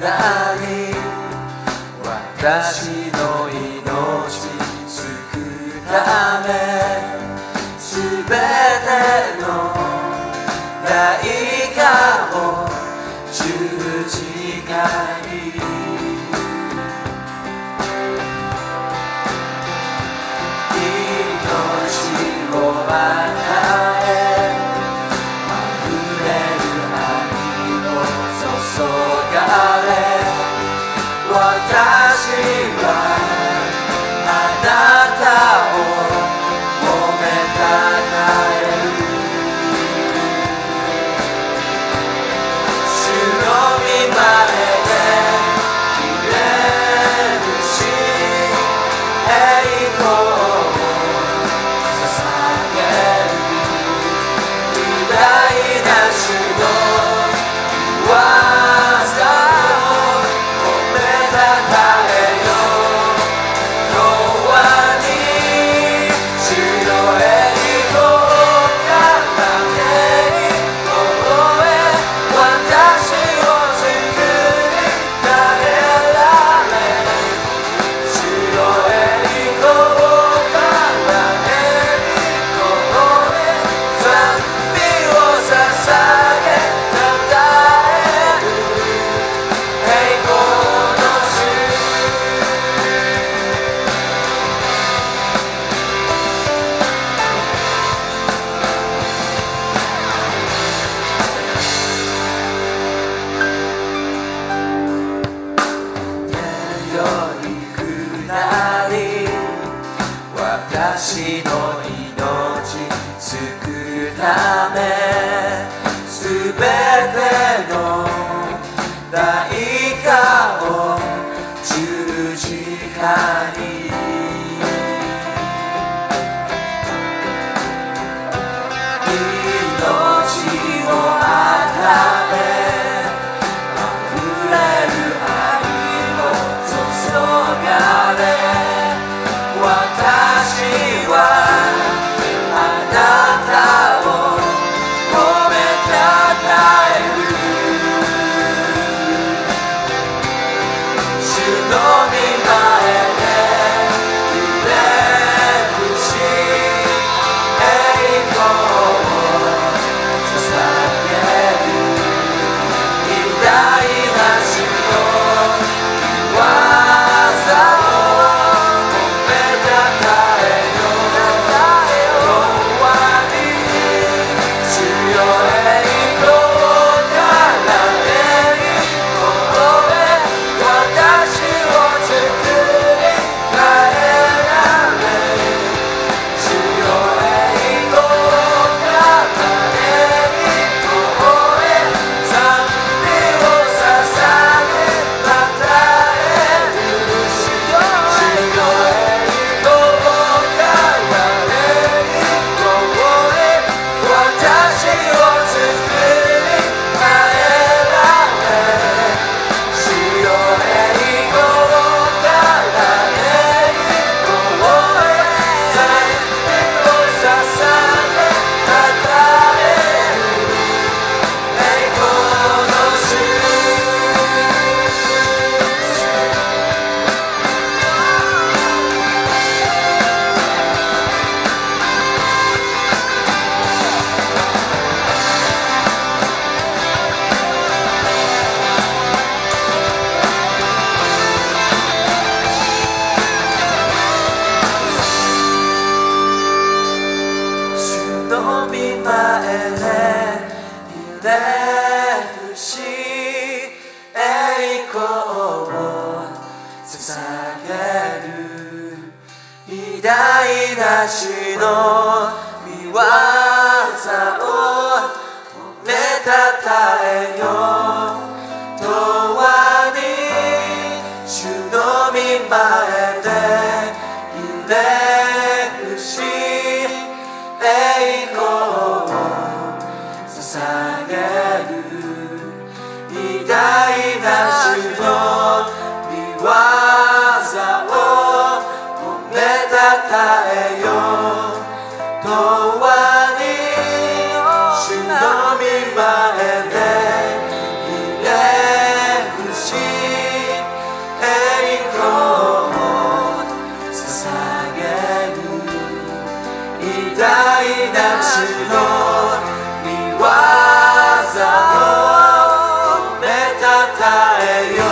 なり私の命救うためすべての代価を十字架に命を愛ないを十字架に Lord. 私の見業を褒めたたえよ永遠に主の御前 Hallelujah.